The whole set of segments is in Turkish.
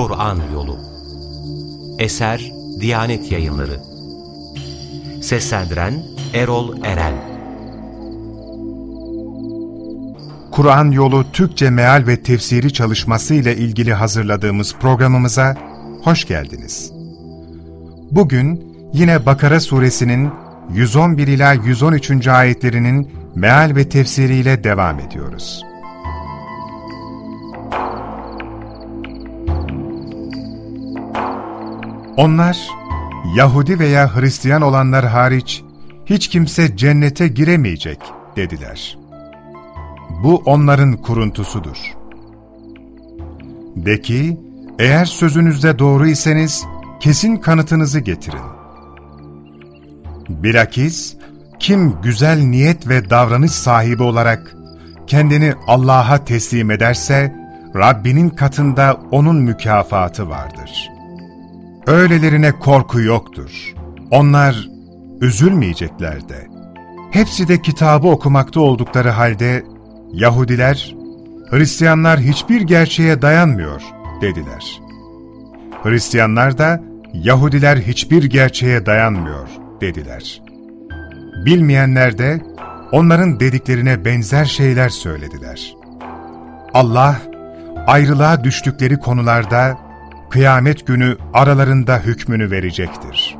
Kur'an Yolu Eser Diyanet Yayınları Seslendiren Erol Eren Kur'an Yolu Türkçe Meal ve Tefsiri çalışması ile ilgili hazırladığımız programımıza hoş geldiniz. Bugün yine Bakara suresinin 111 ila 113. ayetlerinin meal ve tefsiriyle devam ediyoruz. Onlar, Yahudi veya Hristiyan olanlar hariç hiç kimse cennete giremeyecek dediler. Bu onların kuruntusudur. De ki, eğer sözünüzde doğru iseniz kesin kanıtınızı getirin. Bilakis, kim güzel niyet ve davranış sahibi olarak kendini Allah'a teslim ederse, Rabbinin katında onun mükafatı vardır.'' Öylelerine korku yoktur. Onlar üzülmeyecekler de. Hepsi de kitabı okumakta oldukları halde Yahudiler, Hristiyanlar hiçbir gerçeğe dayanmıyor dediler. Hristiyanlar da Yahudiler hiçbir gerçeğe dayanmıyor dediler. Bilmeyenler de onların dediklerine benzer şeyler söylediler. Allah, ayrılığa düştükleri konularda kıyamet günü aralarında hükmünü verecektir.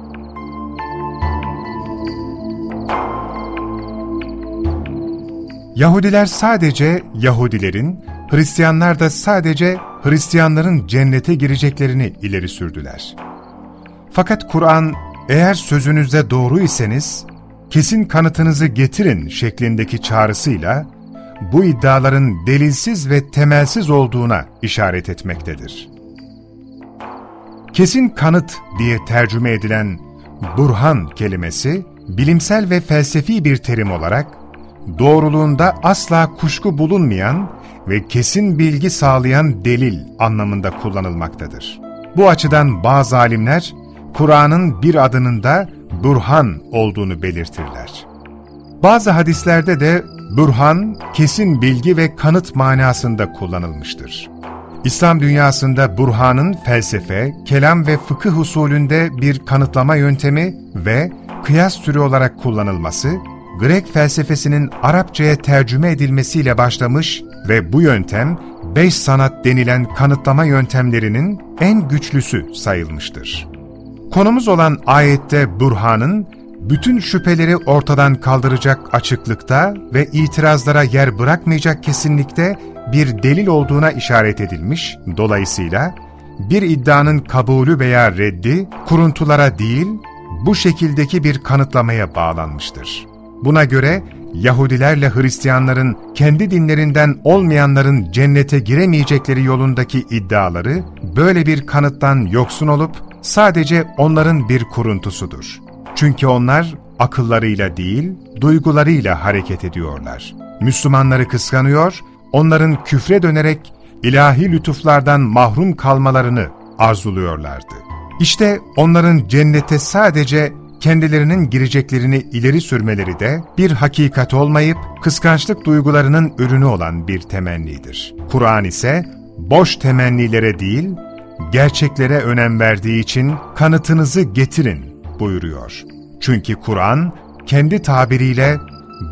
Yahudiler sadece Yahudilerin, Hristiyanlar da sadece Hristiyanların cennete gireceklerini ileri sürdüler. Fakat Kur'an, eğer sözünüzde doğru iseniz, kesin kanıtınızı getirin şeklindeki çağrısıyla, bu iddiaların delilsiz ve temelsiz olduğuna işaret etmektedir kesin kanıt diye tercüme edilen burhan kelimesi, bilimsel ve felsefi bir terim olarak, doğruluğunda asla kuşku bulunmayan ve kesin bilgi sağlayan delil anlamında kullanılmaktadır. Bu açıdan bazı alimler, Kur'an'ın bir adının da burhan olduğunu belirtirler. Bazı hadislerde de burhan, kesin bilgi ve kanıt manasında kullanılmıştır. İslam dünyasında burhanın felsefe, kelam ve fıkıh usulünde bir kanıtlama yöntemi ve kıyas türü olarak kullanılması, Grek felsefesinin Arapçaya tercüme edilmesiyle başlamış ve bu yöntem, beş sanat denilen kanıtlama yöntemlerinin en güçlüsü sayılmıştır. Konumuz olan ayette burhanın, bütün şüpheleri ortadan kaldıracak açıklıkta ve itirazlara yer bırakmayacak kesinlikte bir delil olduğuna işaret edilmiş, dolayısıyla bir iddianın kabulü veya reddi kuruntulara değil, bu şekildeki bir kanıtlamaya bağlanmıştır. Buna göre Yahudilerle Hristiyanların kendi dinlerinden olmayanların cennete giremeyecekleri yolundaki iddiaları böyle bir kanıttan yoksun olup sadece onların bir kuruntusudur. Çünkü onlar akıllarıyla değil, duygularıyla hareket ediyorlar. Müslümanları kıskanıyor onların küfre dönerek ilahi lütuflardan mahrum kalmalarını arzuluyorlardı. İşte onların cennete sadece kendilerinin gireceklerini ileri sürmeleri de bir hakikat olmayıp kıskançlık duygularının ürünü olan bir temennidir. Kur'an ise boş temennilere değil, gerçeklere önem verdiği için kanıtınızı getirin buyuruyor. Çünkü Kur'an kendi tabiriyle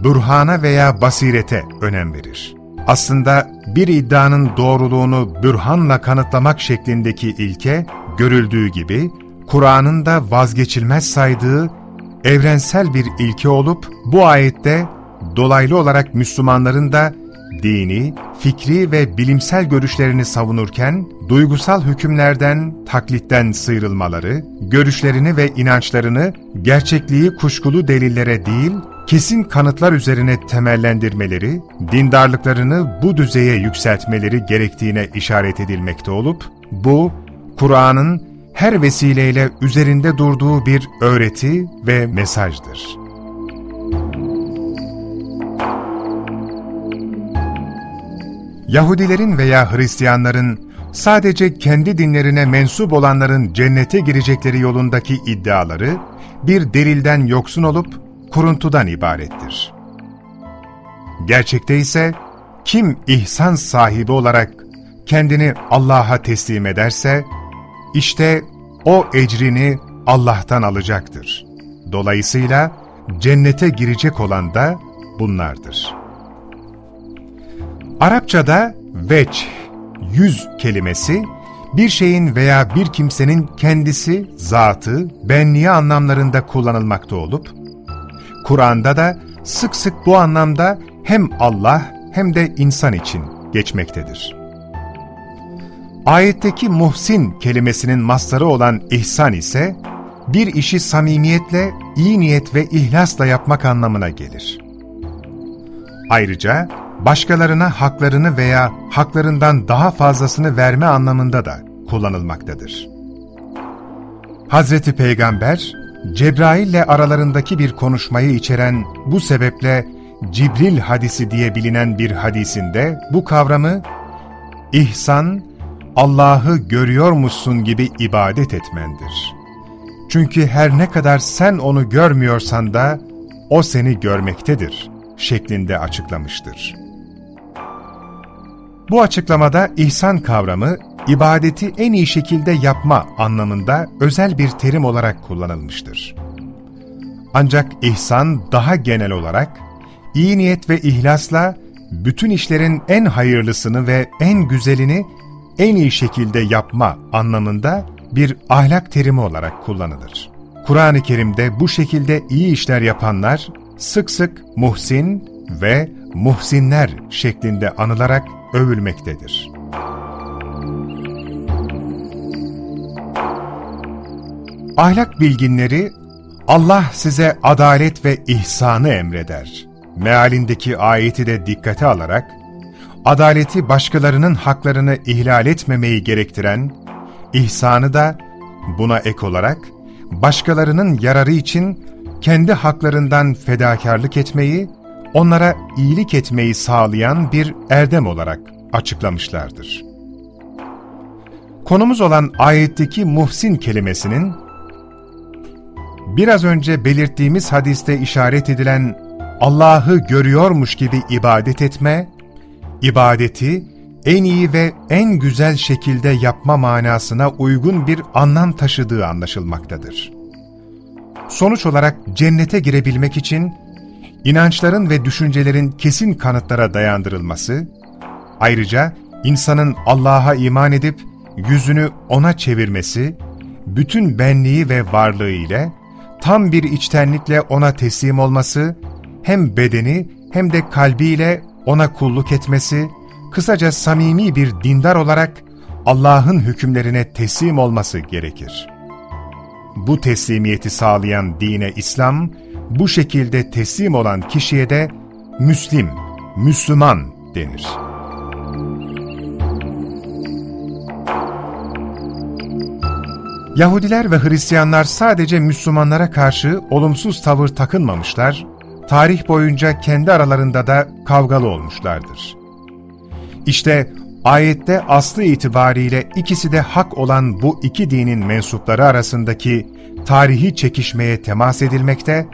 burhana veya basirete önem verir aslında bir iddianın doğruluğunu bürhanla kanıtlamak şeklindeki ilke, görüldüğü gibi Kur'an'ın da vazgeçilmez saydığı evrensel bir ilke olup bu ayette dolaylı olarak Müslümanların da dini, fikri ve bilimsel görüşlerini savunurken, duygusal hükümlerden, taklitten sıyrılmaları, görüşlerini ve inançlarını gerçekliği kuşkulu delillere değil, kesin kanıtlar üzerine temellendirmeleri, dindarlıklarını bu düzeye yükseltmeleri gerektiğine işaret edilmekte olup, bu, Kur'an'ın her vesileyle üzerinde durduğu bir öğreti ve mesajdır. Yahudilerin veya Hristiyanların sadece kendi dinlerine mensup olanların cennete girecekleri yolundaki iddiaları bir delilden yoksun olup kuruntudan ibarettir. Gerçekte ise kim ihsan sahibi olarak kendini Allah'a teslim ederse işte o ecrini Allah'tan alacaktır. Dolayısıyla cennete girecek olan da bunlardır. Arapçada veç, yüz kelimesi, bir şeyin veya bir kimsenin kendisi, zatı, benliği anlamlarında kullanılmakta olup, Kur'an'da da sık sık bu anlamda hem Allah hem de insan için geçmektedir. Ayetteki muhsin kelimesinin mastarı olan ihsan ise, bir işi samimiyetle, iyi niyet ve ihlasla yapmak anlamına gelir. Ayrıca başkalarına haklarını veya haklarından daha fazlasını verme anlamında da kullanılmaktadır. Hazreti Peygamber, Cebrail ile aralarındaki bir konuşmayı içeren bu sebeple Cibril hadisi diye bilinen bir hadisinde bu kavramı ihsan, Allah'ı görüyormuşsun gibi ibadet etmendir. Çünkü her ne kadar sen onu görmüyorsan da o seni görmektedir şeklinde açıklamıştır. Bu açıklamada ihsan kavramı, ibadeti en iyi şekilde yapma anlamında özel bir terim olarak kullanılmıştır. Ancak ihsan daha genel olarak, iyi niyet ve ihlasla bütün işlerin en hayırlısını ve en güzelini en iyi şekilde yapma anlamında bir ahlak terimi olarak kullanılır. Kur'an-ı Kerim'de bu şekilde iyi işler yapanlar sık sık muhsin ve muhsinler şeklinde anılarak övülmektedir. Ahlak bilginleri Allah size adalet ve ihsanı emreder. Mealindeki ayeti de dikkate alarak, adaleti başkalarının haklarını ihlal etmemeyi gerektiren, ihsanı da buna ek olarak, başkalarının yararı için kendi haklarından fedakarlık etmeyi, onlara iyilik etmeyi sağlayan bir erdem olarak açıklamışlardır. Konumuz olan ayetteki muhsin kelimesinin, biraz önce belirttiğimiz hadiste işaret edilen Allah'ı görüyormuş gibi ibadet etme, ibadeti en iyi ve en güzel şekilde yapma manasına uygun bir anlam taşıdığı anlaşılmaktadır. Sonuç olarak cennete girebilmek için inançların ve düşüncelerin kesin kanıtlara dayandırılması, ayrıca insanın Allah'a iman edip yüzünü O'na çevirmesi, bütün benliği ve varlığı ile tam bir içtenlikle O'na teslim olması, hem bedeni hem de kalbiyle O'na kulluk etmesi, kısaca samimi bir dindar olarak Allah'ın hükümlerine teslim olması gerekir. Bu teslimiyeti sağlayan dine İslam, bu şekilde teslim olan kişiye de Müslim, Müslüman denir. Yahudiler ve Hristiyanlar sadece Müslümanlara karşı olumsuz tavır takınmamışlar, tarih boyunca kendi aralarında da kavgalı olmuşlardır. İşte ayette aslı itibariyle ikisi de hak olan bu iki dinin mensupları arasındaki tarihi çekişmeye temas edilmekte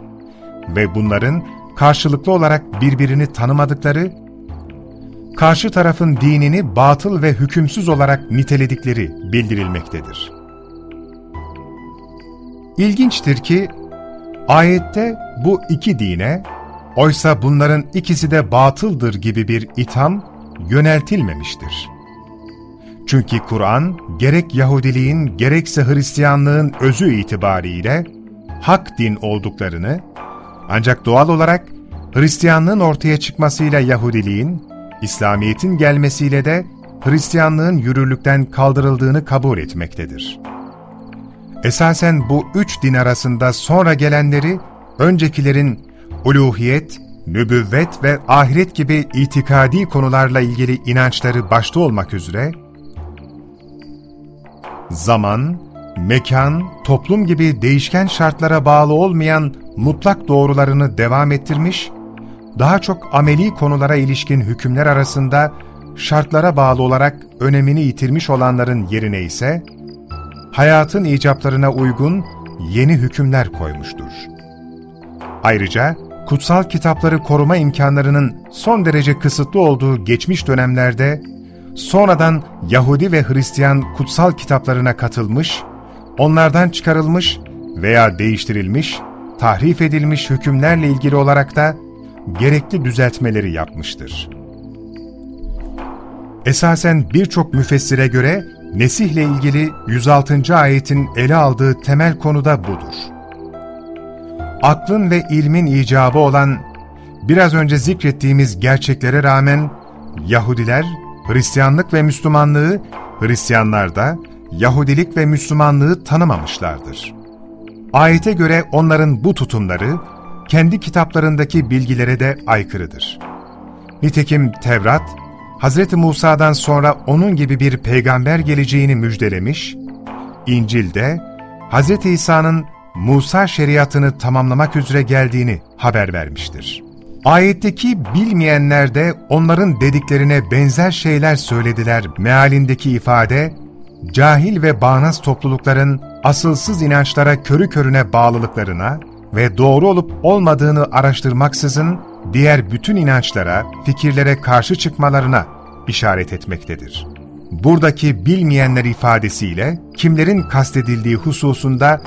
ve bunların karşılıklı olarak birbirini tanımadıkları, karşı tarafın dinini batıl ve hükümsüz olarak niteledikleri bildirilmektedir. İlginçtir ki, ayette bu iki dine, oysa bunların ikisi de batıldır gibi bir itham yöneltilmemiştir. Çünkü Kur'an, gerek Yahudiliğin gerekse Hristiyanlığın özü itibariyle hak din olduklarını, ancak doğal olarak Hristiyanlığın ortaya çıkmasıyla Yahudiliğin, İslamiyet'in gelmesiyle de Hristiyanlığın yürürlükten kaldırıldığını kabul etmektedir. Esasen bu üç din arasında sonra gelenleri, öncekilerin uluhiyet, nübüvvet ve ahiret gibi itikadi konularla ilgili inançları başta olmak üzere, zaman, mekan, toplum gibi değişken şartlara bağlı olmayan mutlak doğrularını devam ettirmiş, daha çok ameli konulara ilişkin hükümler arasında şartlara bağlı olarak önemini yitirmiş olanların yerine ise, hayatın icaplarına uygun yeni hükümler koymuştur. Ayrıca, kutsal kitapları koruma imkanlarının son derece kısıtlı olduğu geçmiş dönemlerde, sonradan Yahudi ve Hristiyan kutsal kitaplarına katılmış, onlardan çıkarılmış veya değiştirilmiş, tahrif edilmiş hükümlerle ilgili olarak da gerekli düzeltmeleri yapmıştır. Esasen birçok müfessire göre Nesih'le ilgili 106. ayetin ele aldığı temel konu da budur. Aklın ve ilmin icabı olan biraz önce zikrettiğimiz gerçeklere rağmen Yahudiler, Hristiyanlık ve Müslümanlığı, Hristiyanlar da Yahudilik ve Müslümanlığı tanımamışlardır. Ayete göre onların bu tutumları, kendi kitaplarındaki bilgilere de aykırıdır. Nitekim Tevrat, Hz. Musa'dan sonra onun gibi bir peygamber geleceğini müjdelemiş, İncil'de Hz. İsa'nın Musa şeriatını tamamlamak üzere geldiğini haber vermiştir. Ayetteki bilmeyenler de onların dediklerine benzer şeyler söylediler mealindeki ifade, cahil ve bağnaz toplulukların asılsız inançlara körü körüne bağlılıklarına ve doğru olup olmadığını araştırmaksızın diğer bütün inançlara, fikirlere karşı çıkmalarına işaret etmektedir. Buradaki bilmeyenler ifadesiyle kimlerin kastedildiği hususunda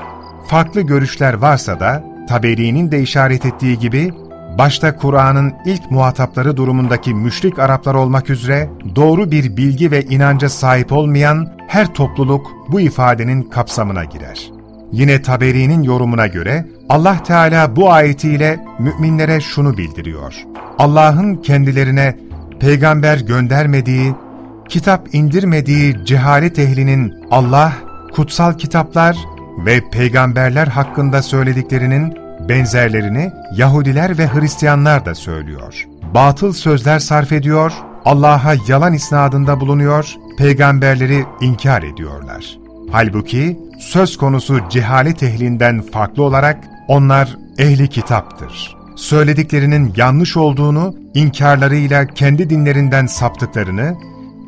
farklı görüşler varsa da Taberi'nin de işaret ettiği gibi başta Kur'an'ın ilk muhatapları durumundaki müşrik Araplar olmak üzere doğru bir bilgi ve inanca sahip olmayan her topluluk bu ifadenin kapsamına girer. Yine Taberi'nin yorumuna göre Allah Teala bu ayetiyle müminlere şunu bildiriyor. Allah'ın kendilerine peygamber göndermediği, kitap indirmediği cehalet ehlinin Allah, kutsal kitaplar ve peygamberler hakkında söylediklerinin benzerlerini Yahudiler ve Hristiyanlar da söylüyor. Batıl sözler sarf ediyor, Allah'a yalan isnadında bulunuyor, peygamberleri inkar ediyorlar. Halbuki söz konusu cehalet ehlinden farklı olarak onlar ehli kitaptır. Söylediklerinin yanlış olduğunu, inkarlarıyla kendi dinlerinden saptıklarını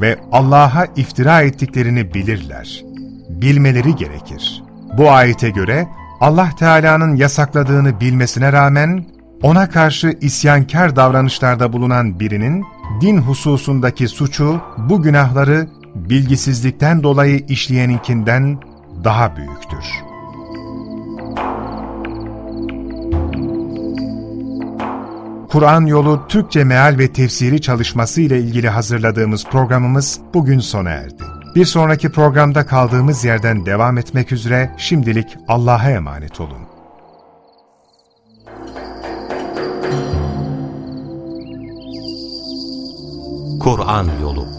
ve Allah'a iftira ettiklerini bilirler. Bilmeleri gerekir. Bu ayete göre Allah Teala'nın yasakladığını bilmesine rağmen ona karşı isyankar davranışlarda bulunan birinin din hususundaki suçu, bu günahları bilgisizlikten dolayı işleyeninkinden daha büyüktür. Kur'an Yolu Türkçe Meal ve Tefsiri çalışması ile ilgili hazırladığımız programımız bugün sona erdi. Bir sonraki programda kaldığımız yerden devam etmek üzere şimdilik Allah'a emanet olun. Kur'an Yolu